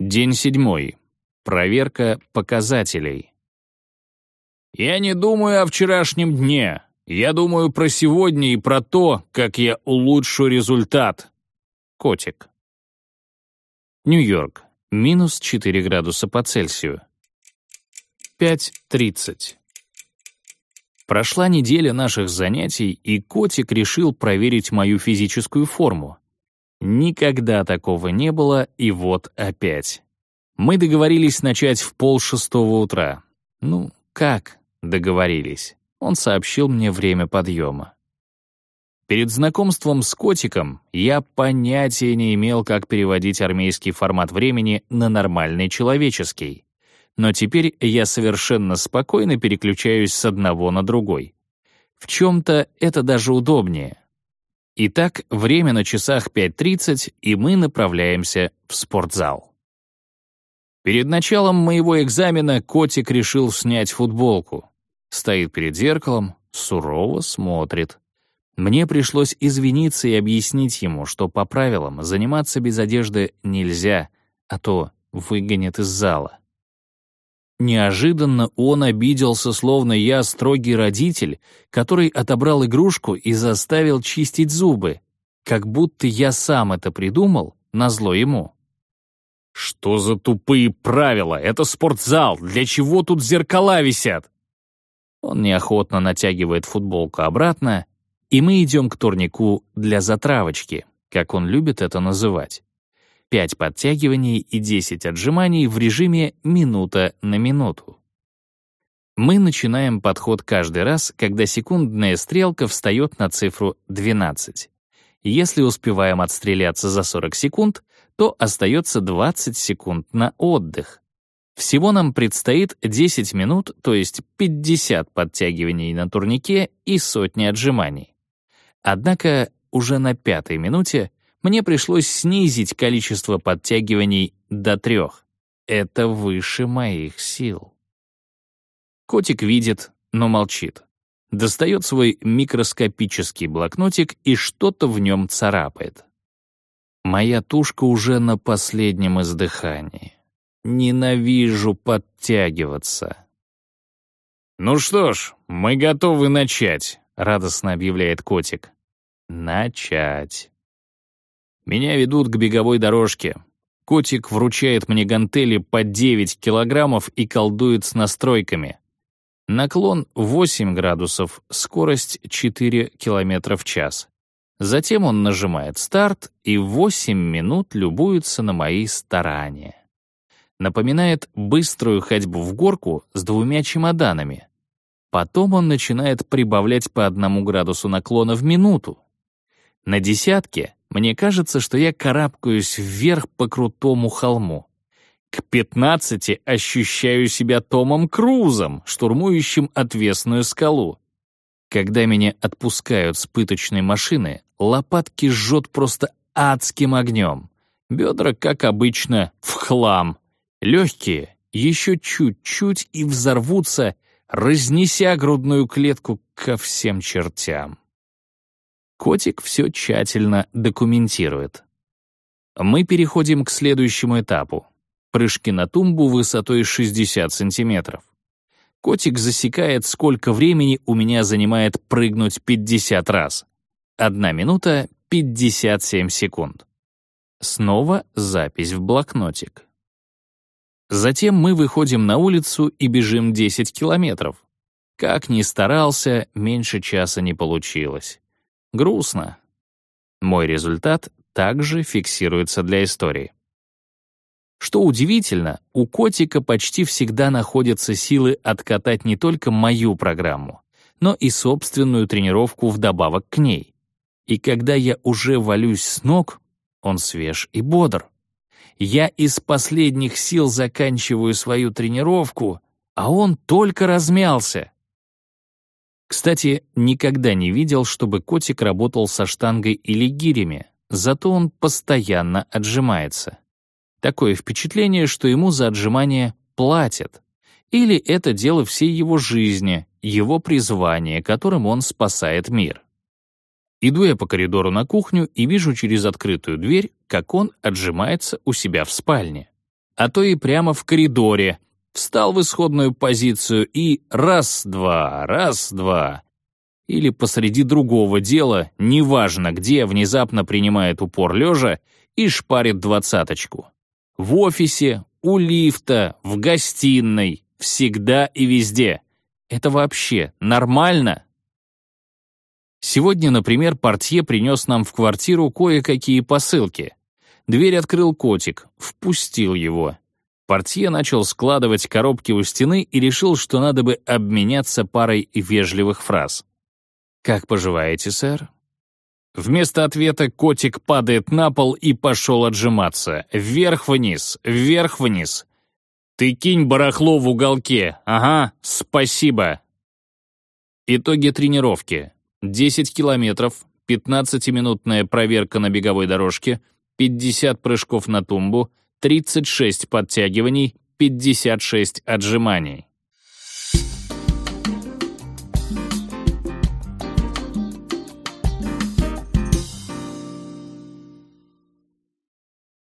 День седьмой. Проверка показателей. Я не думаю о вчерашнем дне. Я думаю про сегодня и про то, как я улучшу результат. Котик. Нью-Йорк. Минус 4 градуса по Цельсию. 5.30. Прошла неделя наших занятий, и котик решил проверить мою физическую форму. Никогда такого не было, и вот опять. Мы договорились начать в полшестого утра. Ну, как договорились? Он сообщил мне время подъема. Перед знакомством с котиком я понятия не имел, как переводить армейский формат времени на нормальный человеческий. Но теперь я совершенно спокойно переключаюсь с одного на другой. В чем-то это даже удобнее. Итак, время на часах 5.30, и мы направляемся в спортзал. Перед началом моего экзамена котик решил снять футболку. Стоит перед зеркалом, сурово смотрит. Мне пришлось извиниться и объяснить ему, что по правилам заниматься без одежды нельзя, а то выгонят из зала. Неожиданно он обиделся, словно я строгий родитель, который отобрал игрушку и заставил чистить зубы, как будто я сам это придумал, назло ему. «Что за тупые правила? Это спортзал! Для чего тут зеркала висят?» Он неохотно натягивает футболку обратно, и мы идем к турнику для затравочки, как он любит это называть. 5 подтягиваний и 10 отжиманий в режиме минута на минуту. Мы начинаем подход каждый раз, когда секундная стрелка встает на цифру 12. Если успеваем отстреляться за 40 секунд, то остается 20 секунд на отдых. Всего нам предстоит 10 минут, то есть 50 подтягиваний на турнике и сотни отжиманий. Однако уже на пятой минуте мне пришлось снизить количество подтягиваний до трех. Это выше моих сил. Котик видит, но молчит. Достает свой микроскопический блокнотик и что-то в нем царапает. Моя тушка уже на последнем издыхании. Ненавижу подтягиваться. «Ну что ж, мы готовы начать», — радостно объявляет котик. «Начать». Меня ведут к беговой дорожке. Котик вручает мне гантели по 9 килограммов и колдует с настройками. Наклон 8 градусов, скорость 4 километра в час. Затем он нажимает старт и 8 минут любуется на мои старания. Напоминает быструю ходьбу в горку с двумя чемоданами. Потом он начинает прибавлять по одному градусу наклона в минуту. На десятке мне кажется, что я карабкаюсь вверх по крутому холму. К пятнадцати ощущаю себя Томом Крузом, штурмующим отвесную скалу. Когда меня отпускают с пыточной машины, лопатки жжет просто адским огнем. Бедра, как обычно, в хлам. Легкие еще чуть-чуть и взорвутся, разнеся грудную клетку ко всем чертям. Котик все тщательно документирует. Мы переходим к следующему этапу. Прыжки на тумбу высотой 60 сантиметров. Котик засекает, сколько времени у меня занимает прыгнуть 50 раз. Одна минута — 57 секунд. Снова запись в блокнотик. Затем мы выходим на улицу и бежим 10 километров. Как ни старался, меньше часа не получилось. Грустно. Мой результат также фиксируется для истории. Что удивительно, у котика почти всегда находятся силы откатать не только мою программу, но и собственную тренировку вдобавок к ней. И когда я уже валюсь с ног, он свеж и бодр. Я из последних сил заканчиваю свою тренировку, а он только размялся. Кстати, никогда не видел, чтобы котик работал со штангой или гирями, зато он постоянно отжимается. Такое впечатление, что ему за отжимание платят. Или это дело всей его жизни, его призвание, которым он спасает мир. Иду я по коридору на кухню и вижу через открытую дверь, как он отжимается у себя в спальне. а то и прямо в коридоре. Встал в исходную позицию и раз-два, раз-два. Или посреди другого дела, неважно где, внезапно принимает упор лежа и шпарит двадцаточку. В офисе, у лифта, в гостиной, всегда и везде. Это вообще нормально? Сегодня, например, портье принес нам в квартиру кое-какие посылки. Дверь открыл котик, впустил его. Портье начал складывать коробки у стены и решил, что надо бы обменяться парой вежливых фраз. «Как поживаете, сэр?» Вместо ответа котик падает на пол и пошел отжиматься. Вверх-вниз, вверх-вниз. «Ты кинь барахло в уголке. Ага, спасибо». Итоги тренировки. 10 километров, 15-минутная проверка на беговой дорожке, 50 прыжков на тумбу, 36 подтягиваний, 56 отжиманий.